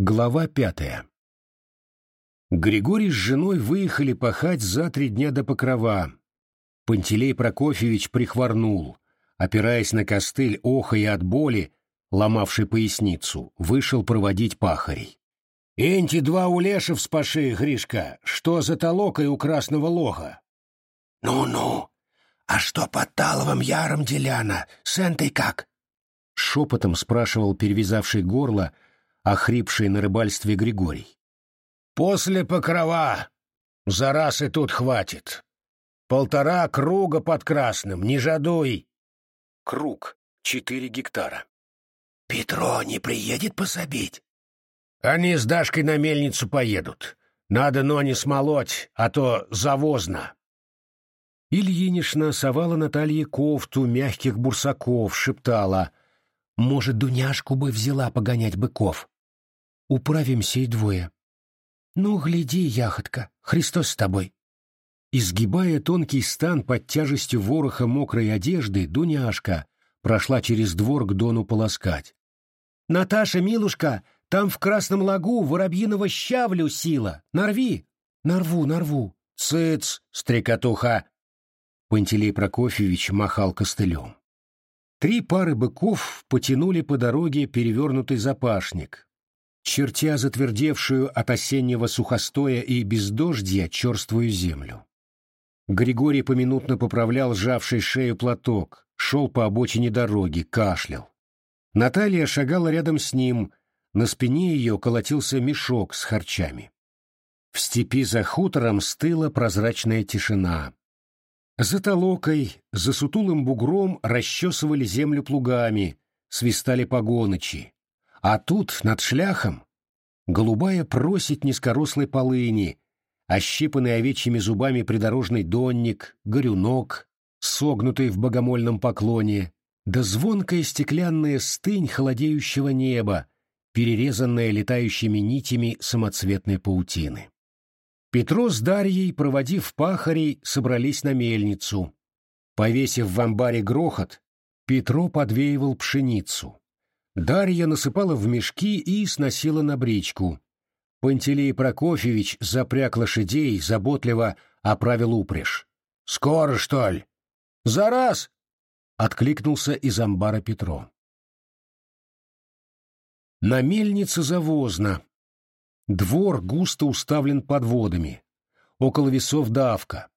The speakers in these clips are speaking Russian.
Глава пятая. Григорий с женой выехали пахать за три дня до Покрова. Пантелей Прокофьевич прихворнул, опираясь на костыль, охая от боли, ломавший поясницу, вышел проводить пахарей. «Энти два улеша вспаши, Гришка, что за толокой у красного лоха?» «Ну-ну, а что под Таловым яром деляна, с энтой как?» Шепотом спрашивал перевязавший горло, охрипший на рыбальстве Григорий. «После покрова. За раз и тут хватит. Полтора круга под красным, не жадуй». Круг. Четыре гектара. «Петро не приедет пособить?» «Они с Дашкой на мельницу поедут. Надо, но не смолоть, а то завозно». Ильинишна совала Наталье кофту мягких бурсаков, шептала. «Может, Дуняшку бы взяла погонять быков?» Управимся и двое. Ну, гляди, яхотка, Христос с тобой. Изгибая тонкий стан под тяжестью вороха мокрой одежды, Дуняшка прошла через двор к Дону полоскать. «Наташа, милушка, там в Красном лагу воробьиного щавлю сила. Нарви!» «Нарву, нарву!» «Цыц, стрекотуха!» Пантелей Прокофьевич махал костылем. Три пары быков потянули по дороге перевернутый запашник, чертя затвердевшую от осеннего сухостоя и бездождья черствую землю. Григорий поминутно поправлял сжавший шею платок, шел по обочине дороги, кашлял. Наталья шагала рядом с ним, на спине ее колотился мешок с харчами. В степи за хутором стыла прозрачная тишина. За толокой, за сутулым бугром расчесывали землю плугами, свистали погоночи. А тут, над шляхом, голубая просить низкорослой полыни, ощипанный овечьими зубами придорожный донник, горюнок, согнутый в богомольном поклоне, да звонкая стеклянная стынь холодеющего неба, перерезанная летающими нитями самоцветной паутины. Петро с Дарьей, проводив пахарей, собрались на мельницу. Повесив в амбаре грохот, Петро подвеивал пшеницу. Дарья насыпала в мешки и сносила на бричку. Пантелей Прокофьевич запряг лошадей, заботливо оправил упряжь. «Скоро, что ли?» «За раз!» — откликнулся из амбара Петро. На мельнице завозно. Двор густо уставлен подводами. Около весов давка.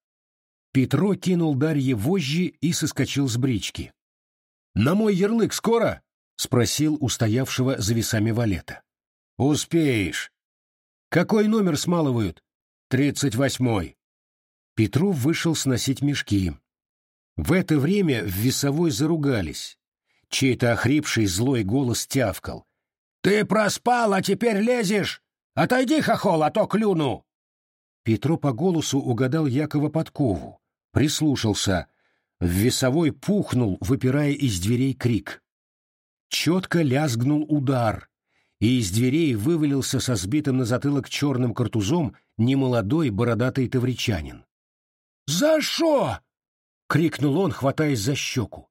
Петро кинул Дарье вожжи и соскочил с брички. «На мой ярлык скоро?» — спросил устоявшего за весами валета. «Успеешь». «Какой номер смалывают?» «Тридцать восьмой». Петров вышел сносить мешки. В это время в весовой заругались. Чей-то охрипший злой голос тявкал. «Ты проспал, а теперь лезешь! Отойди, хохол, а то клюну!» Петро по голосу угадал Якова Подкову, прислушался. В весовой пухнул, выпирая из дверей крик. Четко лязгнул удар, и из дверей вывалился со сбитым на затылок черным картузом немолодой бородатый тавричанин. «За что?» — крикнул он, хватаясь за щеку.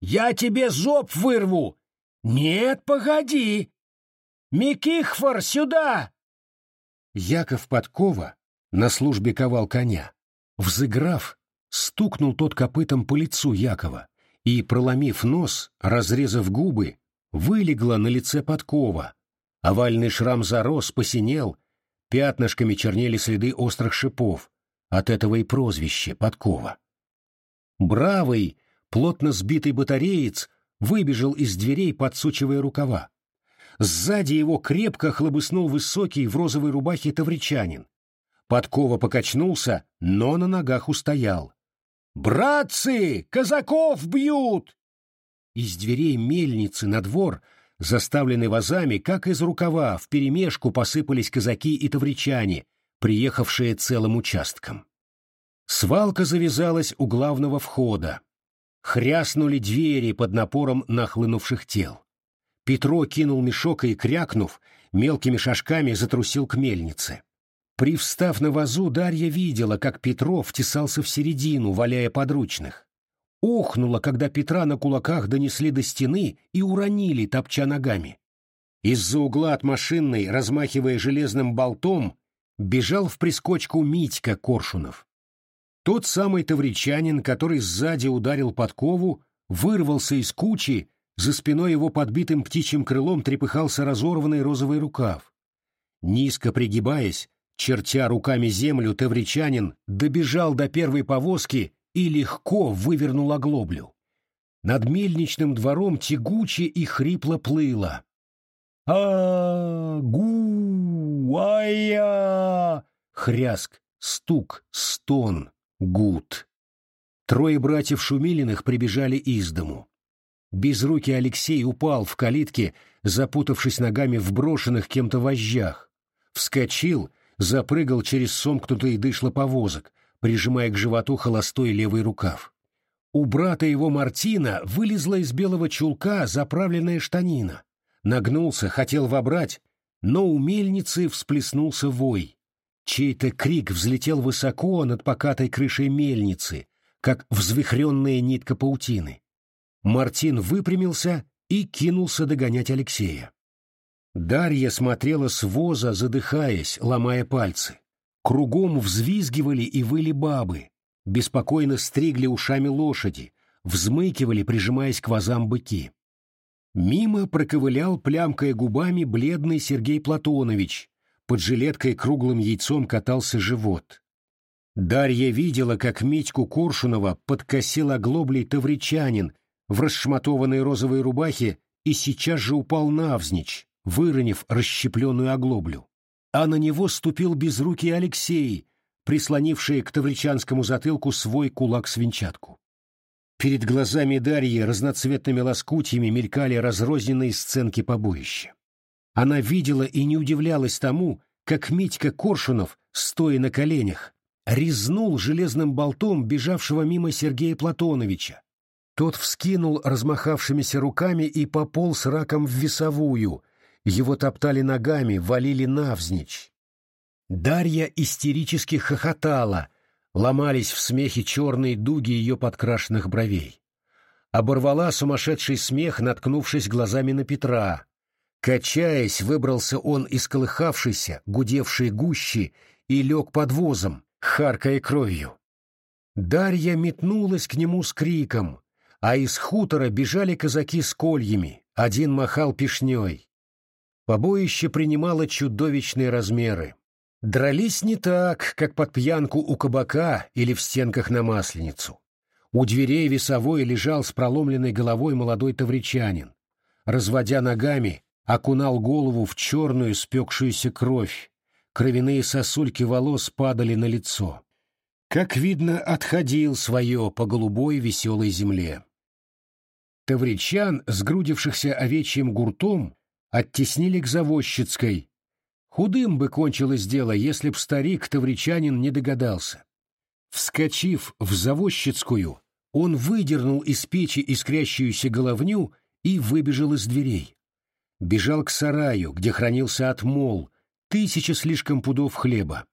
«Я тебе зоб вырву!» «Нет, погоди! Микихфор, сюда!» Яков Подкова на службе ковал коня. Взыграв, стукнул тот копытом по лицу Якова, и, проломив нос, разрезав губы, вылегла на лице подкова. Овальный шрам зарос, посинел, пятнышками чернели следы острых шипов, от этого и прозвище подкова. Бравый, плотно сбитый батареец выбежал из дверей, подсучивая рукава. Сзади его крепко хлобыснул высокий в розовой рубахе тавричанин. Подкова покачнулся, но на ногах устоял. «Братцы, казаков бьют!» Из дверей мельницы на двор, заставленный вазами, как из рукава, вперемешку посыпались казаки и тавричане, приехавшие целым участком. Свалка завязалась у главного входа. Хряснули двери под напором нахлынувших тел. Петро кинул мешок и, крякнув, мелкими шажками затрусил к мельнице. Привстав на вазу, Дарья видела, как Петров втесался в середину, валяя подручных. Охнула, когда Петра на кулаках донесли до стены и уронили, топча ногами. Из-за угла от машинной, размахивая железным болтом, бежал в прискочку Митька Коршунов. Тот самый тавричанин, который сзади ударил подкову, вырвался из кучи, за спиной его подбитым птичьим крылом трепыхался разорванный розовый рукав. Низко пригибаясь, чертя руками землю, тавричанин добежал до первой повозки и легко вывернул оглоблю. Над мельничным двором тягуче и хрипло плыло. а гу ая Хряск, стук, стон, гуд. Трое братьев Шумилиных прибежали из дому. Безрукий Алексей упал в калитке, запутавшись ногами в брошенных кем-то вожжах. Вскочил, запрыгал через сомкнутые дышло повозок, прижимая к животу холостой левый рукав. У брата его Мартина вылезла из белого чулка заправленная штанина. Нагнулся, хотел вобрать, но у мельницы всплеснулся вой. Чей-то крик взлетел высоко над покатой крышей мельницы, как взвихренная нитка паутины. Мартин выпрямился и кинулся догонять Алексея. Дарья смотрела с воза, задыхаясь, ломая пальцы. Кругом взвизгивали и выли бабы, беспокойно стригли ушами лошади, взмыкивали, прижимаясь к вазам быки. Мимо проковылял, плямкая губами, бледный Сергей Платонович. Под жилеткой круглым яйцом катался живот. Дарья видела, как Митьку Коршунова подкосил оглоблей тавричанин в расшматованной розовой рубахе и сейчас же упал навзничь, выронив расщепленную оглоблю. А на него ступил безрукий Алексей, прислонивший к тавричанскому затылку свой кулак-свинчатку. Перед глазами Дарьи разноцветными лоскутьями мелькали разрозненные сценки побоища. Она видела и не удивлялась тому, как Митька Коршунов, стоя на коленях, резнул железным болтом бежавшего мимо Сергея Платоновича, тот вскинул размахавшимися руками и пополз раком в весовую. Его топтали ногами, валили навзничь. Дарья истерически хохотала, ломались в смехе черные дуги ее подкрашенных бровей. Оборвала сумасшедший смех, наткнувшись глазами на Петра. Качаясь, выбрался он из колыхавшейся, гудевшей гущи и лег под возом, харкая кровью. Дарья метнулась к нему с криком а из хутора бежали казаки с кольями, один махал пешней. Побоище принимало чудовищные размеры. Дрались не так, как под пьянку у кабака или в стенках на Масленицу. У дверей весовой лежал с проломленной головой молодой тавричанин. Разводя ногами, окунал голову в черную спекшуюся кровь. Кровяные сосульки волос падали на лицо. Как видно, отходил свое по голубой веселой земле. Тавричан, сгрудившихся овечьим гуртом, оттеснили к Завощицкой. Худым бы кончилось дело, если б старик-тавричанин не догадался. Вскочив в Завощицкую, он выдернул из печи искрящуюся головню и выбежал из дверей. Бежал к сараю, где хранился отмол, тысяча слишком пудов хлеба.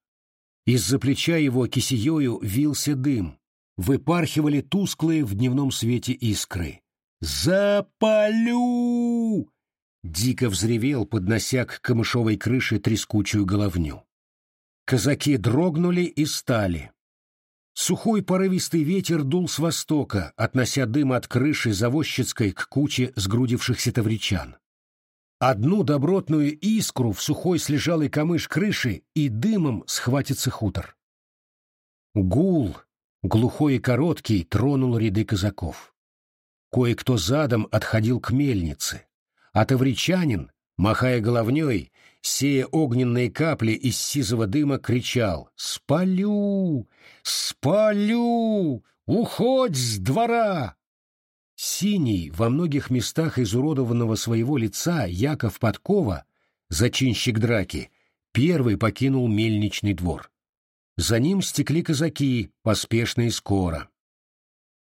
Из-за плеча его кисеёю вился дым, выпархивали тусклые в дневном свете искры. «Запалю!» — дико взревел, поднося к камышовой крыше трескучую головню. Казаки дрогнули и стали. Сухой порывистый ветер дул с востока, относя дым от крыши завозчицкой к куче сгрудившихся тавричан. Одну добротную искру в сухой слежалый камыш крыши и дымом схватится хутор. Гул, глухой и короткий, тронул ряды казаков. Кое-кто задом отходил к мельнице, а тавричанин, махая головней, сея огненные капли из сизого дыма, кричал «Спалю! Спалю! Уходь с двора!» Синий, во многих местах изуродованного своего лица Яков Подкова, зачинщик драки, первый покинул мельничный двор. За ним стекли казаки, поспешно и скоро.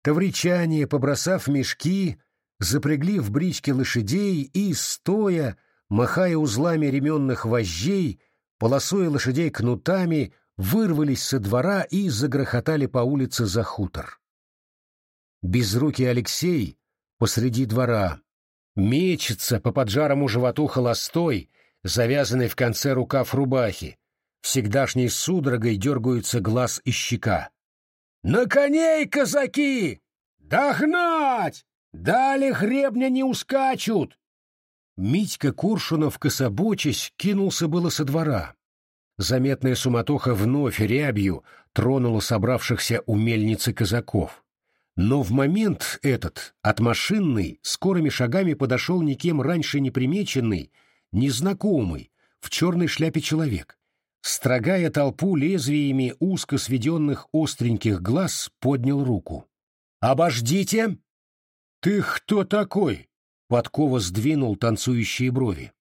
Тавричане, побросав мешки, запрягли в бричке лошадей и, стоя, махая узлами ременных вожжей, полосуя лошадей кнутами, вырвались со двора и загрохотали по улице за хутор. Безрукий Алексей посреди двора, Мечется по поджарому животу холостой, завязанный в конце рукав рубахи. Всегдашней судорогой дергаются глаз и щека. «На коней, казаки! Догнать! Дали хребня не ускачут!» Митька Куршунов, кособочись, кинулся было со двора. Заметная суматоха вновь рябью тронула собравшихся у мельницы казаков. Но в момент этот от машинной скорыми шагами подошел никем раньше не примеченный, незнакомый, в черной шляпе человек. Строгая толпу лезвиями узко сведенных остреньких глаз, поднял руку. «Обождите!» «Ты кто такой?» — Подкова сдвинул танцующие брови.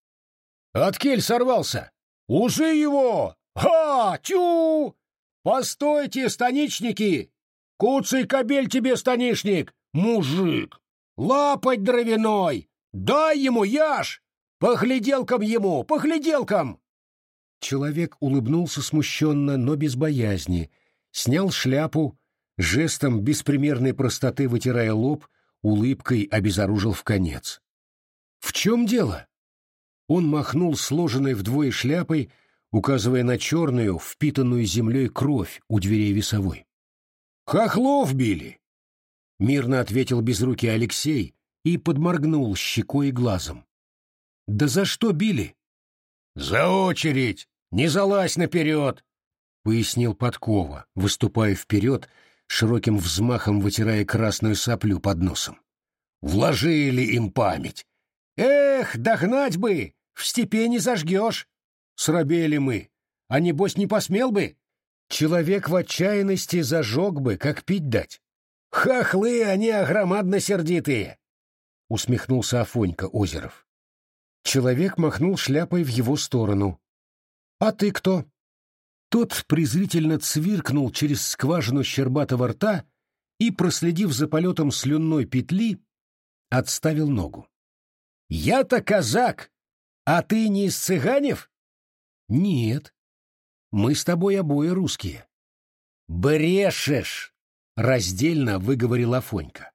«Откель сорвался! Узы его! Ха! Тю! Постойте, станичники! Куцый кобель тебе, станишник! Мужик! Лапать дровяной! Дай ему, яж! Погляделкам ему, погляделкам!» Человек улыбнулся смущенно, но без боязни, снял шляпу, жестом беспримерной простоты вытирая лоб, улыбкой обезоружил в конец. «В чем дело?» Он махнул сложенной вдвое шляпой, указывая на черную, впитанную землей кровь у дверей весовой. «Хохлов били!» — мирно ответил безрукий Алексей и подморгнул щекой и глазом. «Да за что били?» «За очередь! Не залазь наперед!» — пояснил Подкова, выступая вперед, широким взмахом вытирая красную соплю под носом. «Вложили им память! Эх, догнать бы! В степи не зажгешь! Срабели мы! А небось не посмел бы? Человек в отчаянности зажег бы, как пить дать! Хохлы они огромадно сердитые!» — усмехнулся Афонька Озеров. Человек махнул шляпой в его сторону. «А ты кто?» Тот презрительно цвиркнул через скважину щербатого рта и, проследив за полетом слюнной петли, отставил ногу. «Я-то казак, а ты не из цыганев?» «Нет. Мы с тобой обои русские». «Брешешь!» — раздельно выговорил Афонька.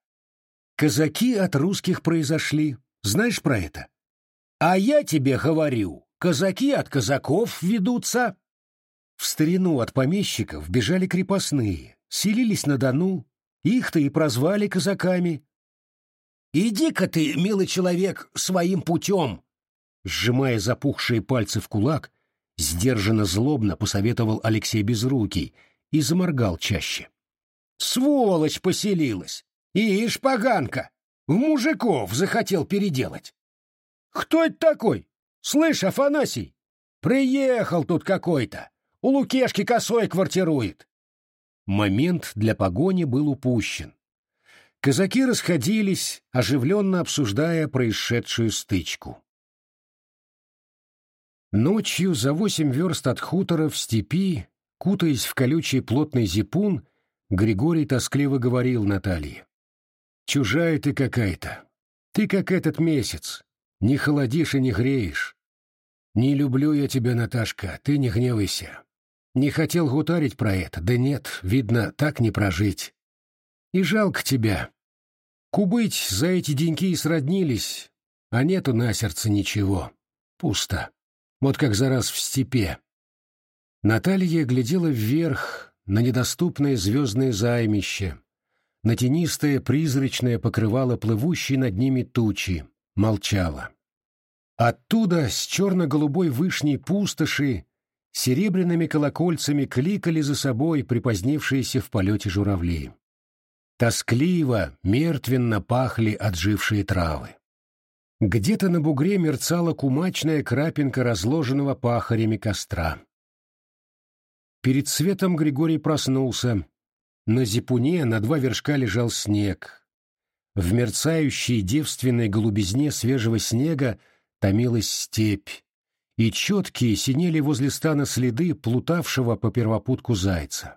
«Казаки от русских произошли. Знаешь про это?» А я тебе говорю, казаки от казаков ведутся. В старину от помещиков бежали крепостные, селились на Дону, их-то и прозвали казаками. «Иди-ка ты, милый человек, своим путем!» Сжимая запухшие пальцы в кулак, сдержанно злобно посоветовал Алексей Безрукий и заморгал чаще. «Сволочь поселилась! Ишь, поганка! В мужиков захотел переделать!» «Кто это такой? Слышь, Афанасий, приехал тут какой-то. У Лукешки косой квартирует». Момент для погони был упущен. Казаки расходились, оживленно обсуждая происшедшую стычку. Ночью за восемь верст от хутора в степи, кутаясь в колючий плотный зипун, Григорий тоскливо говорил Наталье. «Чужая ты какая-то. Ты как этот месяц. Не холодишь и не греешь. Не люблю я тебя, Наташка, ты не гневайся. Не хотел гутарить про это, да нет, видно, так не прожить. И жалко тебя. Кубыть за эти деньки и сроднились, а нету на сердце ничего. Пусто. Вот как за раз в степе. Наталья глядела вверх на недоступное звездное займище, на тенистое призрачное покрывало плывущей над ними тучи, молчала. Оттуда, с черно-голубой вышней пустоши, серебряными колокольцами кликали за собой припозднившиеся в полете журавли. Тоскливо, мертвенно пахли отжившие травы. Где-то на бугре мерцала кумачная крапинка разложенного пахарями костра. Перед светом Григорий проснулся. На зипуне на два вершка лежал снег. В мерцающей девственной голубизне свежего снега томилась степь, и четкие синели возле стана следы плутавшего по первопутку зайца.